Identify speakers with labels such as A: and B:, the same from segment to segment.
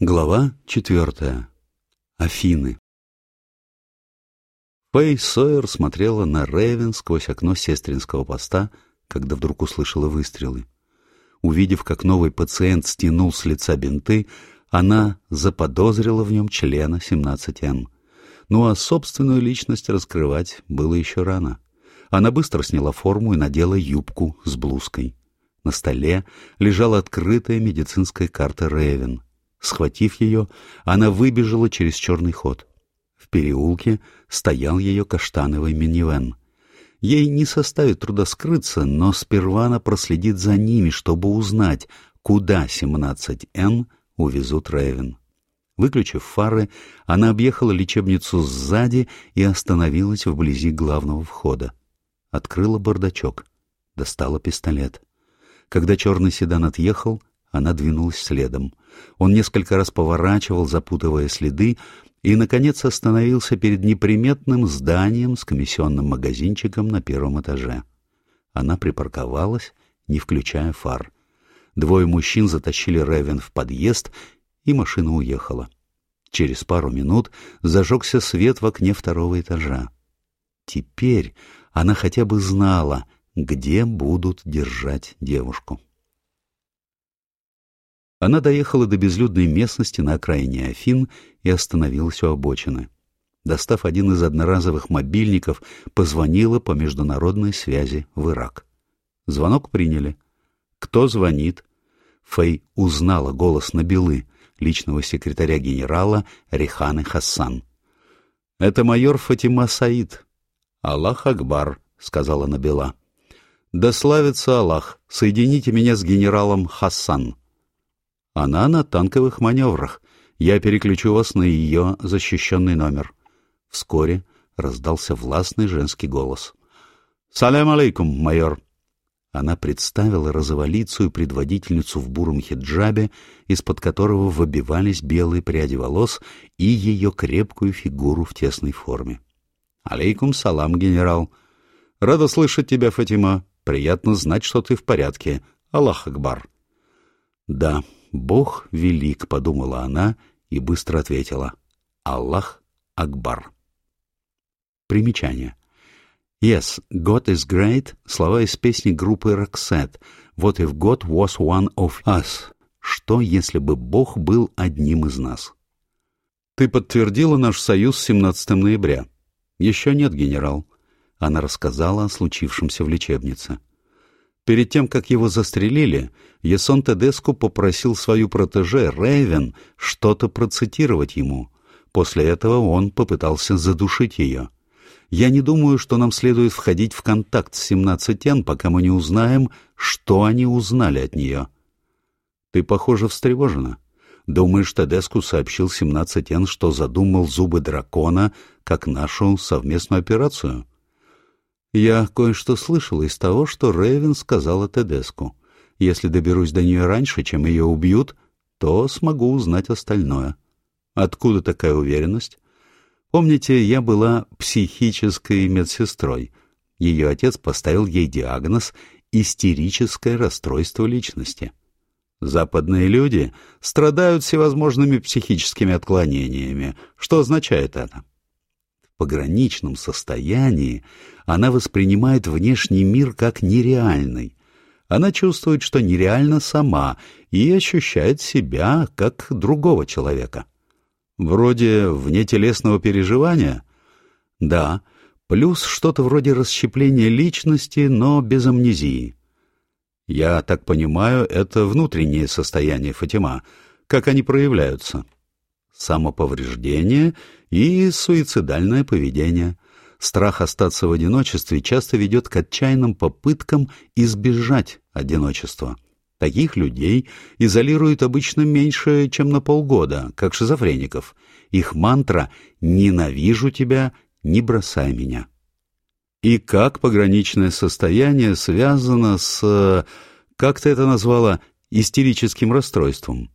A: Глава четвертая. Афины. Фэй Сойер смотрела на Рейвен сквозь окно сестринского поста, когда вдруг услышала выстрелы. Увидев, как новый пациент стянул с лица бинты, она заподозрила в нем члена 17Н. Ну а собственную личность раскрывать было еще рано. Она быстро сняла форму и надела юбку с блузкой. На столе лежала открытая медицинская карта Рейвен — Схватив ее, она выбежала через черный ход. В переулке стоял ее каштановый минивэн. Ей не составит труда скрыться, но сперва она проследит за ними, чтобы узнать, куда 17Н увезут Ревен. Выключив фары, она объехала лечебницу сзади и остановилась вблизи главного входа. Открыла бардачок, достала пистолет. Когда черный седан отъехал, она двинулась следом. Он несколько раз поворачивал, запутывая следы, и, наконец, остановился перед неприметным зданием с комиссионным магазинчиком на первом этаже. Она припарковалась, не включая фар. Двое мужчин затащили Ревен в подъезд, и машина уехала. Через пару минут зажегся свет в окне второго этажа. Теперь она хотя бы знала, где будут держать девушку. Она доехала до безлюдной местности на окраине Афин и остановилась у обочины. Достав один из одноразовых мобильников, позвонила по международной связи в Ирак. Звонок приняли. «Кто звонит?» Фэй узнала голос Набилы, личного секретаря генерала Риханы Хассан. «Это майор Фатима Саид». «Аллах Акбар», — сказала Набила. «Да славится Аллах! Соедините меня с генералом Хассан». Она на танковых маневрах. Я переключу вас на ее защищенный номер. Вскоре раздался властный женский голос. «Салям алейкум, майор!» Она представила розоволицую предводительницу в буром хиджабе, из-под которого выбивались белые пряди волос, и ее крепкую фигуру в тесной форме. «Алейкум салам, генерал! Рада слышать тебя, Фатима. Приятно знать, что ты в порядке. Аллах Акбар!» «Да, Бог велик», — подумала она и быстро ответила. «Аллах Акбар». Примечание. Yes, God is great — слова из песни группы Roxette. What if God was one of us? Что, если бы Бог был одним из нас? Ты подтвердила наш союз 17 ноября. Еще нет, генерал. Она рассказала о случившемся в лечебнице. Перед тем, как его застрелили, Ясон Тедеску попросил свою протеже Рейвен что-то процитировать ему. После этого он попытался задушить ее. Я не думаю, что нам следует входить в контакт с 17Н, пока мы не узнаем, что они узнали от нее. Ты, похоже, встревожена. Думаешь, Тедеску сообщил 17Н, что задумал зубы дракона как нашу совместную операцию? — я кое-что слышал из того, что Рейвен сказала Тедеску. Если доберусь до нее раньше, чем ее убьют, то смогу узнать остальное. Откуда такая уверенность? Помните, я была психической медсестрой. Ее отец поставил ей диагноз «истерическое расстройство личности». Западные люди страдают всевозможными психическими отклонениями. Что означает это? Пограничном состоянии она воспринимает внешний мир как нереальный. Она чувствует, что нереально сама, и ощущает себя как другого человека. Вроде внетелесного переживания? Да, плюс что-то вроде расщепления личности, но без амнезии. Я так понимаю, это внутреннее состояние Фатима, как они проявляются. Самоповреждение и суицидальное поведение. Страх остаться в одиночестве часто ведет к отчаянным попыткам избежать одиночества. Таких людей изолируют обычно меньше, чем на полгода, как шизофреников. Их мантра «ненавижу тебя, не бросай меня». И как пограничное состояние связано с, как ты это назвала, истерическим расстройством?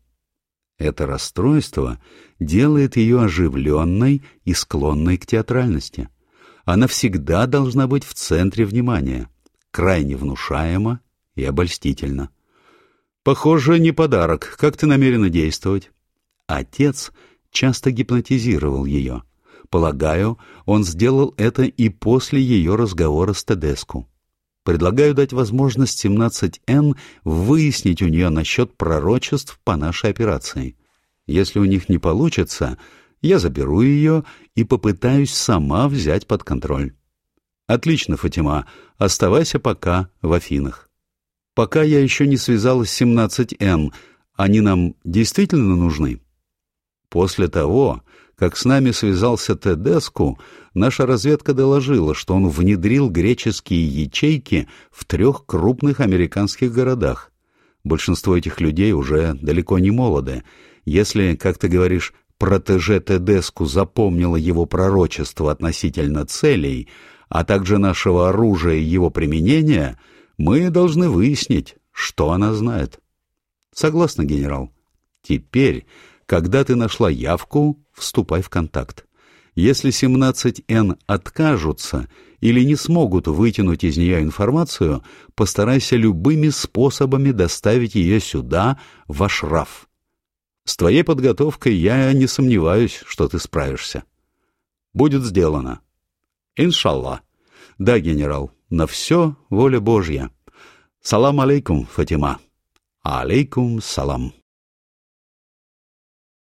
A: Это расстройство делает ее оживленной и склонной к театральности. Она всегда должна быть в центре внимания, крайне внушаема и обольстительна. Похоже, не подарок. Как ты намерена действовать? отец часто гипнотизировал ее. Полагаю, он сделал это и после ее разговора с Тедеску. Предлагаю дать возможность 17Н выяснить у нее насчет пророчеств по нашей операции. Если у них не получится, я заберу ее и попытаюсь сама взять под контроль. Отлично, Фатима, оставайся пока в Афинах. Пока я еще не связалась с 17Н, они нам действительно нужны? После того, как с нами связался Тедеску, наша разведка доложила, что он внедрил греческие ячейки в трех крупных американских городах. Большинство этих людей уже далеко не молоды. Если, как ты говоришь, протеже Тедеску запомнила его пророчество относительно целей, а также нашего оружия и его применения, мы должны выяснить, что она знает. Согласна, генерал. Теперь, когда ты нашла явку, вступай в контакт. Если 17Н откажутся или не смогут вытянуть из нее информацию, постарайся любыми способами доставить ее сюда, в Ашраф. С твоей подготовкой я не сомневаюсь, что ты справишься. Будет сделано. Иншаллах. Да, генерал, на все воля Божья. Салам алейкум, Фатима. Алейкум салам.